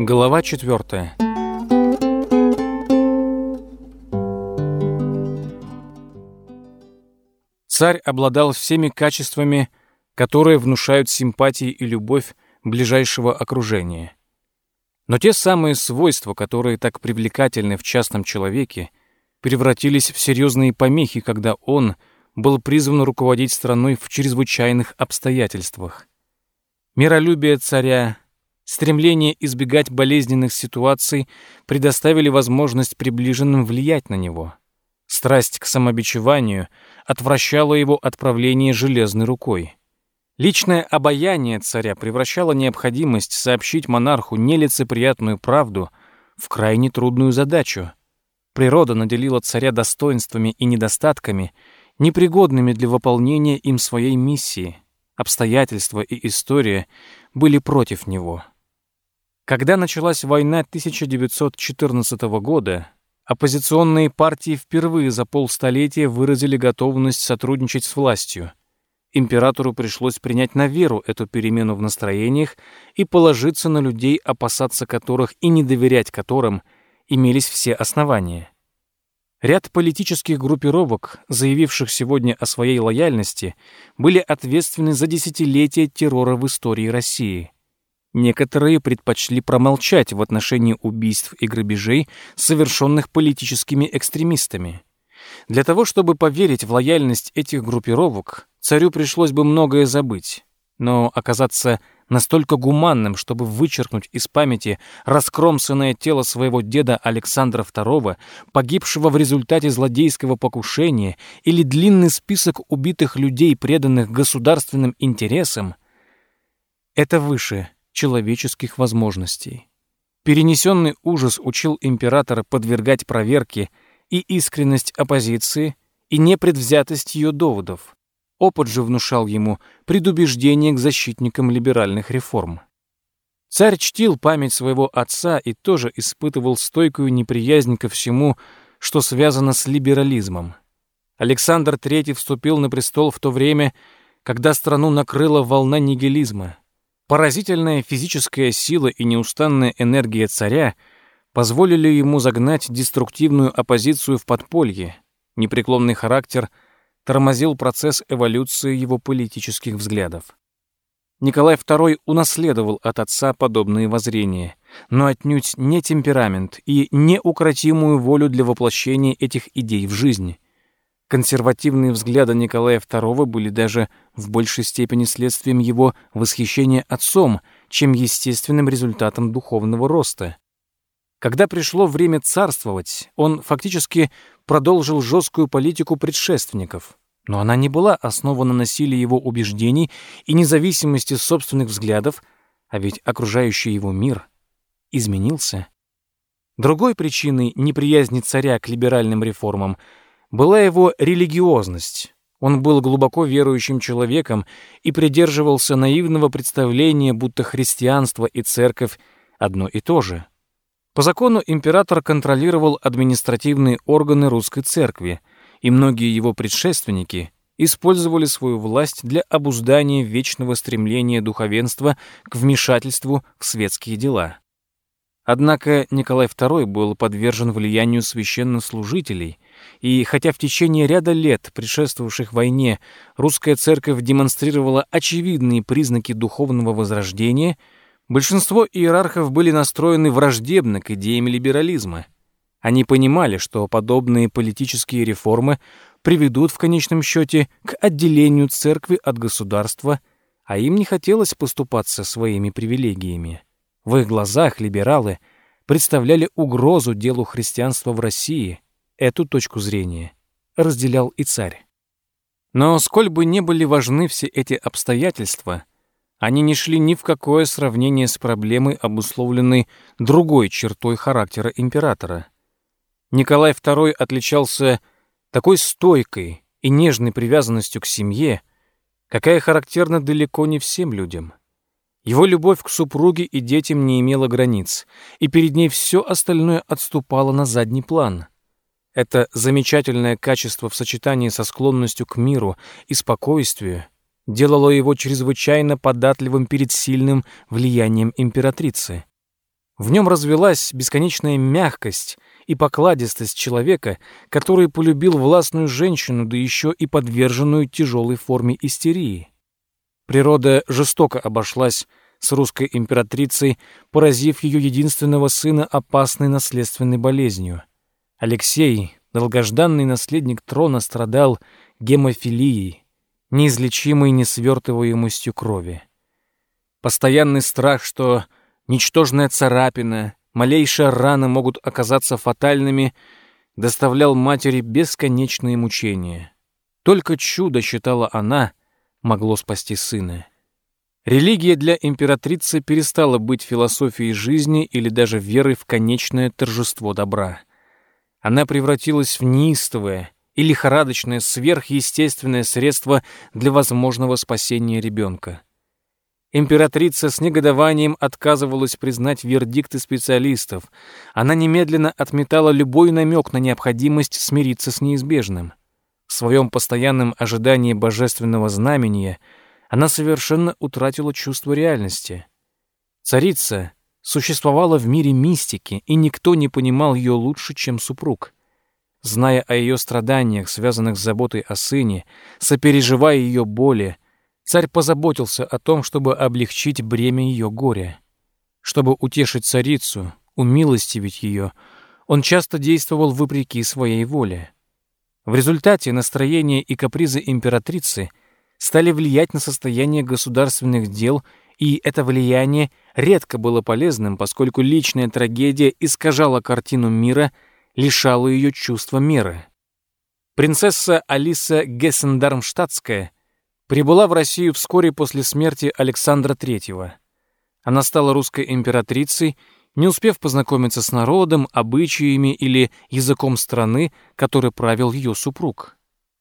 Глава четвертая. Царь обладал всеми качествами, которые внушают симпатии и любовь ближайшего окружения. Но те самые свойства, которые так привлекательны в частном человеке, превратились в серьезные помехи, когда он был призван руководить страной в чрезвычайных обстоятельствах. Миролюбие царя, стремление избегать болезненных ситуаций предоставили возможность приближенным влиять на него. Страсть к самобичеванию отвращала его от правления железной рукой. Личное обаяние царя превращало необходимость сообщить монарху нелицеприятную правду в крайне трудную задачу. Природа наделила царя достоинствами и недостатками, непригодными для выполнения им своей миссии — обстоятельства и история были против него. Когда началась война 1914 года, оппозиционные партии впервые за полстолетия выразили готовность сотрудничать с властью. Императору пришлось принять на веру эту перемену в настроениях и положиться на людей, опасаться которых и не доверять которым имелись все основания. Ряд политических группировок, заявивших сегодня о своей лояльности, были ответственны за десятилетия террора в истории России. Некоторые предпочли промолчать в отношении убийств и грабежей, совершенных политическими экстремистами. Для того, чтобы поверить в лояльность этих группировок, царю пришлось бы многое забыть, но оказаться настолько гуманным, чтобы вычеркнуть из памяти раскромсанное тело своего деда Александра II, погибшего в результате злодейского покушения, или длинный список убитых людей, преданных государственным интересам, это выше человеческих возможностей. Перенесенный ужас учил императора подвергать проверке и искренность оппозиции, и непредвзятость ее доводов. Опыт же внушал ему предубеждение к защитникам либеральных реформ. Царь чтил память своего отца и тоже испытывал стойкую неприязнь ко всему, что связано с либерализмом. Александр III вступил на престол в то время, когда страну накрыла волна нигилизма. Поразительная физическая сила и неустанная энергия царя позволили ему загнать деструктивную оппозицию в подполье. Непреклонный характер – тормозил процесс эволюции его политических взглядов. Николай II унаследовал от отца подобные воззрения, но отнюдь не темперамент и неукротимую волю для воплощения этих идей в жизнь. Консервативные взгляды Николая II были даже в большей степени следствием его восхищения отцом, чем естественным результатом духовного роста. Когда пришло время царствовать, он фактически продолжил жесткую политику предшественников, но она не была основана на силе его убеждений и независимости собственных взглядов, а ведь окружающий его мир изменился. Другой причиной неприязни царя к либеральным реформам была его религиозность. Он был глубоко верующим человеком и придерживался наивного представления, будто христианство и церковь одно и то же. По закону император контролировал административные органы русской церкви — и многие его предшественники использовали свою власть для обуздания вечного стремления духовенства к вмешательству в светские дела. Однако Николай II был подвержен влиянию священнослужителей, и хотя в течение ряда лет, предшествовавших войне, русская церковь демонстрировала очевидные признаки духовного возрождения, большинство иерархов были настроены враждебно к идеям либерализма – они понимали, что подобные политические реформы приведут в конечном счете к отделению церкви от государства, а им не хотелось поступаться своими привилегиями. В их глазах либералы представляли угрозу делу христианства в России. Эту точку зрения разделял и царь. Но сколь бы не были важны все эти обстоятельства, они не шли ни в какое сравнение с проблемой, обусловленной другой чертой характера императора — Николай II отличался такой стойкой и нежной привязанностью к семье, какая характерна далеко не всем людям. Его любовь к супруге и детям не имела границ, и перед ней все остальное отступало на задний план. Это замечательное качество в сочетании со склонностью к миру и спокойствию делало его чрезвычайно податливым перед сильным влиянием императрицы. В нем развелась бесконечная мягкость и покладистость человека, который полюбил властную женщину, да еще и подверженную тяжелой форме истерии. Природа жестоко обошлась с русской императрицей, поразив ее единственного сына опасной наследственной болезнью. Алексей, долгожданный наследник трона, страдал гемофилией, неизлечимой несвертываемостью крови. Постоянный страх, что ничтожная царапина, малейшая рана могут оказаться фатальными, доставлял матери бесконечные мучения. Только чудо, считала она, могло спасти сына. Религия для императрицы перестала быть философией жизни или даже верой в конечное торжество добра. Она превратилась в неистовое и лихорадочное сверхъестественное средство для возможного спасения ребенка. Императрица с негодованием отказывалась признать вердикты специалистов. Она немедленно отметала любой намек на необходимость смириться с неизбежным. В своем постоянном ожидании божественного знамения она совершенно утратила чувство реальности. Царица существовала в мире мистики, и никто не понимал ее лучше, чем супруг. Зная о ее страданиях, связанных с заботой о сыне, сопереживая ее боли, Царь позаботился о том, чтобы облегчить бремя ее горя. Чтобы утешить царицу, умилостивить ее, он часто действовал вопреки своей воле. В результате настроение и капризы императрицы стали влиять на состояние государственных дел, и это влияние редко было полезным, поскольку личная трагедия искажала картину мира, лишала ее чувства меры. Принцесса Алиса Гессендармштадтская прибыла в Россию вскоре после смерти Александра III. Она стала русской императрицей, не успев познакомиться с народом, обычаями или языком страны, который правил ее супруг.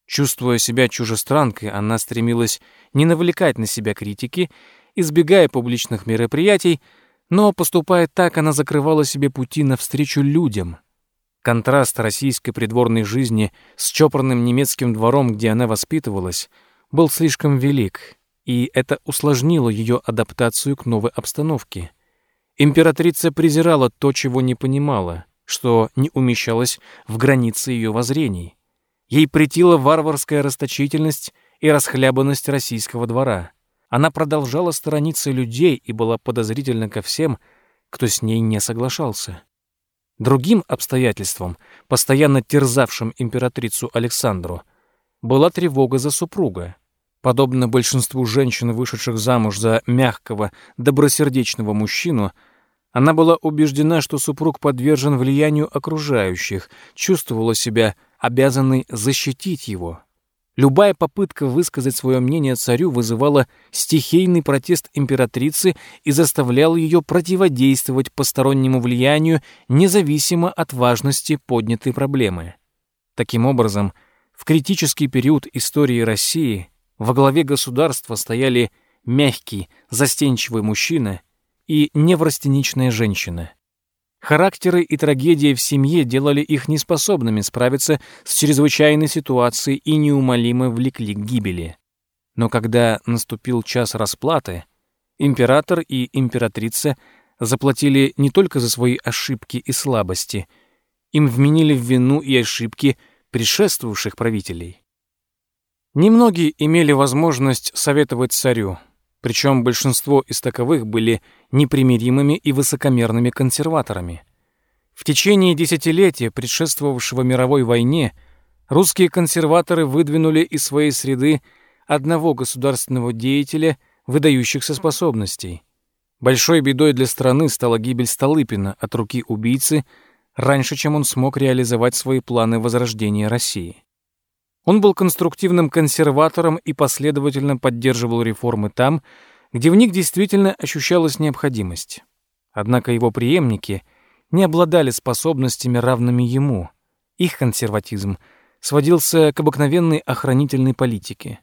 Чувствуя себя чужестранкой, она стремилась не навлекать на себя критики, избегая публичных мероприятий, но, поступая так, она закрывала себе пути навстречу людям. Контраст российской придворной жизни с чопорным немецким двором, где она воспитывалась — был слишком велик, и это усложнило ее адаптацию к новой обстановке. Императрица презирала то, чего не понимала, что не умещалось в границы ее воззрений. Ей претила варварская расточительность и расхлябанность российского двора. Она продолжала сторониться людей и была подозрительна ко всем, кто с ней не соглашался. Другим обстоятельством, постоянно терзавшим императрицу Александру, была тревога за супруга. Подобно большинству женщин, вышедших замуж за мягкого, добросердечного мужчину, она была убеждена, что супруг подвержен влиянию окружающих, чувствовала себя обязанной защитить его. Любая попытка высказать свое мнение царю вызывала стихийный протест императрицы и заставляла ее противодействовать постороннему влиянию независимо от важности поднятой проблемы. Таким образом, в критический период истории России во главе государства стояли мягкий, застенчивый мужчина и неврастеничная женщина. Характеры и трагедии в семье делали их неспособными справиться с чрезвычайной ситуацией и неумолимо влекли к гибели. Но когда наступил час расплаты, император и императрица заплатили не только за свои ошибки и слабости, им вменили в вину и ошибки предшествовавших правителей. Немногие имели возможность советовать царю, причем большинство из таковых были непримиримыми и высокомерными консерваторами. В течение десятилетия, предшествовавшего мировой войне, русские консерваторы выдвинули из своей среды одного государственного деятеля выдающихся способностей. Большой бедой для страны стала гибель Столыпина от руки убийцы – раньше, чем он смог реализовать свои планы возрождения России. Он был конструктивным консерватором и последовательно поддерживал реформы там, где в них действительно ощущалась необходимость. Однако его преемники не обладали способностями, равными ему. Их консерватизм сводился к обыкновенной охранительной политике.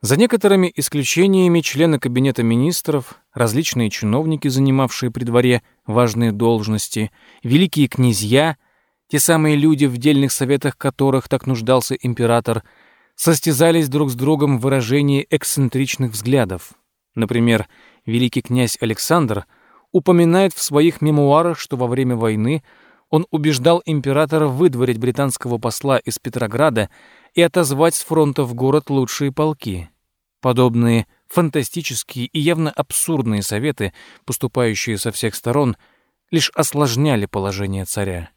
За некоторыми исключениями члены Кабинета министров, различные чиновники, занимавшие при дворе важные должности, великие князья, те самые люди, в дельных советах которых так нуждался император, состязались друг с другом в выражении эксцентричных взглядов. Например, великий князь Александр упоминает в своих мемуарах, что во время войны он убеждал императора выдворить британского посла из Петрограда и отозвать с фронта в город лучшие полки. Подобные фантастические и явно абсурдные советы, поступающие со всех сторон, лишь осложняли положение царя.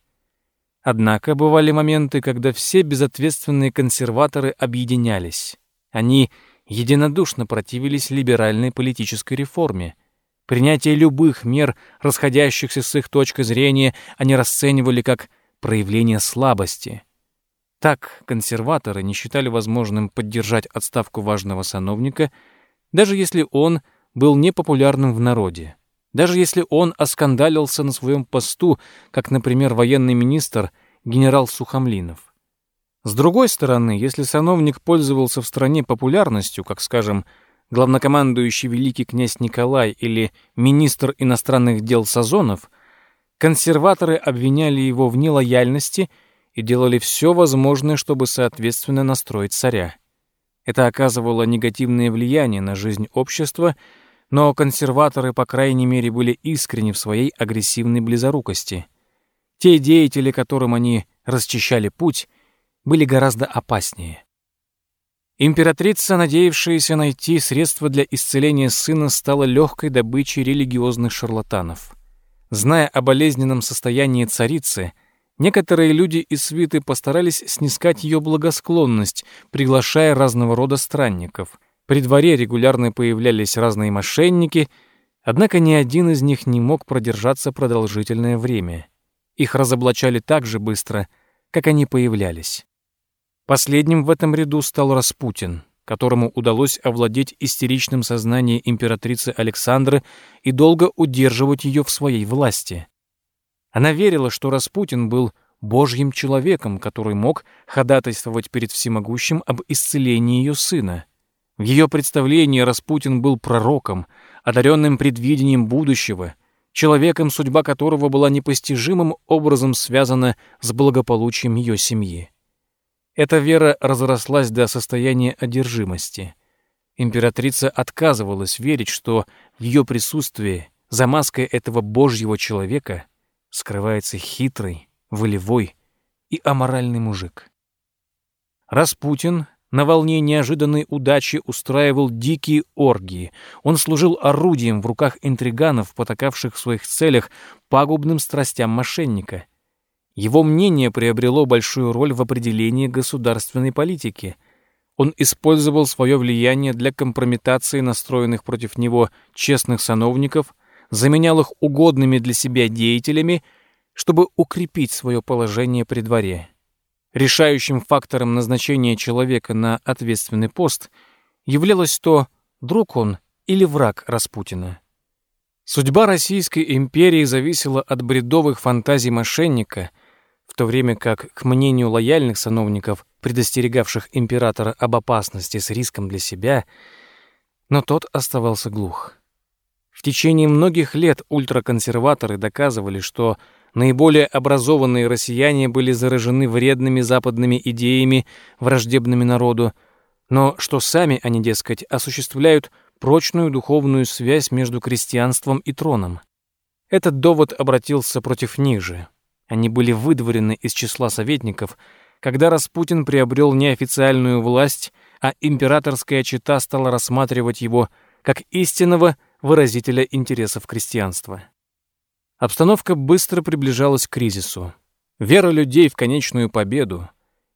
Однако бывали моменты, когда все безответственные консерваторы объединялись. Они единодушно противились либеральной политической реформе. Принятие любых мер, расходящихся с их точки зрения, они расценивали как проявление слабости. Так консерваторы не считали возможным поддержать отставку важного сановника, даже если он был непопулярным в народе. Даже если он оскандалился на своем посту, как, например, военный министр генерал Сухомлинов. С другой стороны, если сановник пользовался в стране популярностью, как, скажем, главнокомандующий великий князь Николай или министр иностранных дел Сазонов, консерваторы обвиняли его в нелояльности и делали все возможное, чтобы соответственно настроить царя. Это оказывало негативное влияние на жизнь общества – но консерваторы, по крайней мере, были искренни в своей агрессивной близорукости. Те деятели, которым они расчищали путь, были гораздо опаснее. Императрица, надеявшаяся найти средства для исцеления сына, стала легкой добычей религиозных шарлатанов. Зная о болезненном состоянии царицы, некоторые люди из свиты постарались снискать ее благосклонность, приглашая разного рода странников — при дворе регулярно появлялись разные мошенники, однако ни один из них не мог продержаться продолжительное время. Их разоблачали так же быстро, как они появлялись. Последним в этом ряду стал Распутин, которому удалось овладеть истеричным сознанием императрицы Александры и долго удерживать ее в своей власти. Она верила, что Распутин был божьим человеком, который мог ходатайствовать перед всемогущим об исцелении ее сына. В ее представлении Распутин был пророком, одаренным предвидением будущего, человеком, судьба которого была непостижимым образом связана с благополучием ее семьи. Эта вера разрослась до состояния одержимости. Императрица отказывалась верить, что в ее присутствии за маской этого божьего человека скрывается хитрый, волевой и аморальный мужик. Распутин на волне неожиданной удачи устраивал дикие оргии. Он служил орудием в руках интриганов, потакавших в своих целях пагубным страстям мошенника. Его мнение приобрело большую роль в определении государственной политики. Он использовал свое влияние для компрометации настроенных против него честных сановников, заменял их угодными для себя деятелями, чтобы укрепить свое положение при дворе. Решающим фактором назначения человека на ответственный пост являлось то, друг он или враг Распутина. Судьба Российской империи зависела от бредовых фантазий мошенника, в то время как, к мнению лояльных сановников, предостерегавших императора об опасности с риском для себя, но тот оставался глух. В течение многих лет ультраконсерваторы доказывали, что наиболее образованные россияне были заражены вредными западными идеями, враждебными народу, но что сами они, дескать, осуществляют прочную духовную связь между крестьянством и троном. Этот довод обратился против них же. Они были выдворены из числа советников, когда Распутин приобрел неофициальную власть, а императорская чета стала рассматривать его как истинного выразителя интересов крестьянства. Обстановка быстро приближалась к кризису. Вера людей в конечную победу,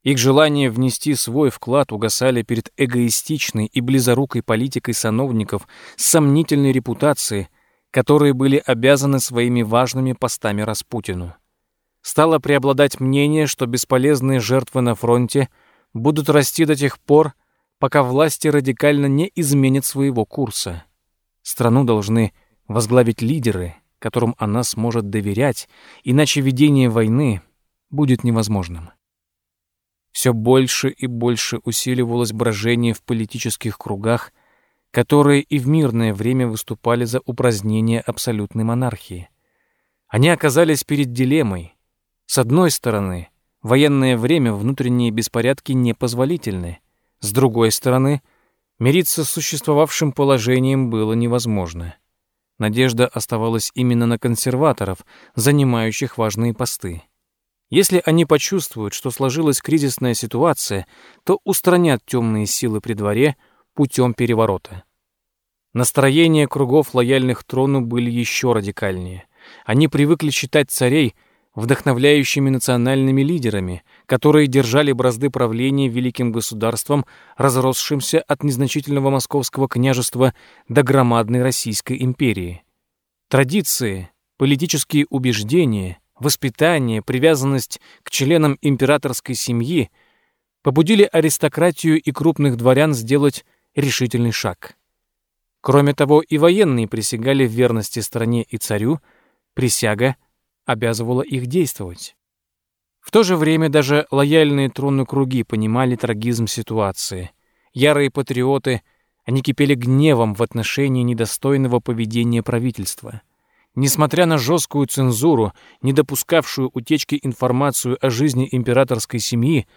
их желание внести свой вклад угасали перед эгоистичной и близорукой политикой сановников с сомнительной репутацией, которые были обязаны своими важными постами Распутину. Стало преобладать мнение, что бесполезные жертвы на фронте будут расти до тех пор, пока власти радикально не изменят своего курса. Страну должны возглавить лидеры — которым она сможет доверять, иначе ведение войны будет невозможным. Все больше и больше усиливалось брожение в политических кругах, которые и в мирное время выступали за упразднение абсолютной монархии. Они оказались перед дилеммой. С одной стороны, военное время внутренние беспорядки непозволительны. С другой стороны, мириться с существовавшим положением было невозможно. Надежда оставалась именно на консерваторов, занимающих важные посты. Если они почувствуют, что сложилась кризисная ситуация, то устранят темные силы при дворе путем переворота. Настроения кругов лояльных трону были еще радикальнее. Они привыкли считать царей вдохновляющими национальными лидерами, которые держали бразды правления великим государством, разросшимся от незначительного московского княжества до громадной Российской империи. Традиции, политические убеждения, воспитание, привязанность к членам императорской семьи побудили аристократию и крупных дворян сделать решительный шаг. Кроме того, и военные присягали в верности стране и царю, присяга обязывала их действовать. В то же время даже лояльные тронные круги понимали трагизм ситуации. Ярые патриоты, они кипели гневом в отношении недостойного поведения правительства. Несмотря на жесткую цензуру, не допускавшую утечки информацию о жизни императорской семьи,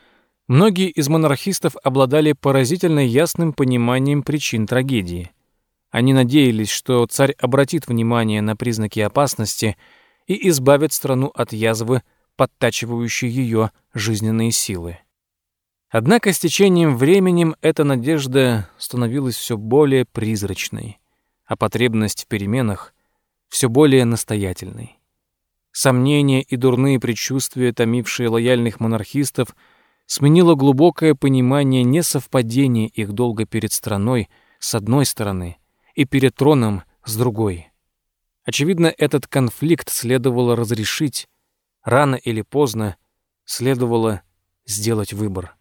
многие из монархистов обладали поразительно ясным пониманием причин трагедии. Они надеялись, что царь обратит внимание на признаки опасности и избавит страну от язвы, подтачивающей ее жизненные силы. Однако с течением времени эта надежда становилась все более призрачной, а потребность в переменах все более настоятельной. Сомнения и дурные предчувствия, томившие лояльных монархистов, сменило глубокое понимание несовпадения их долга перед страной с одной стороны и перед троном с другой. Очевидно, этот конфликт следовало разрешить, рано или поздно следовало сделать выбор.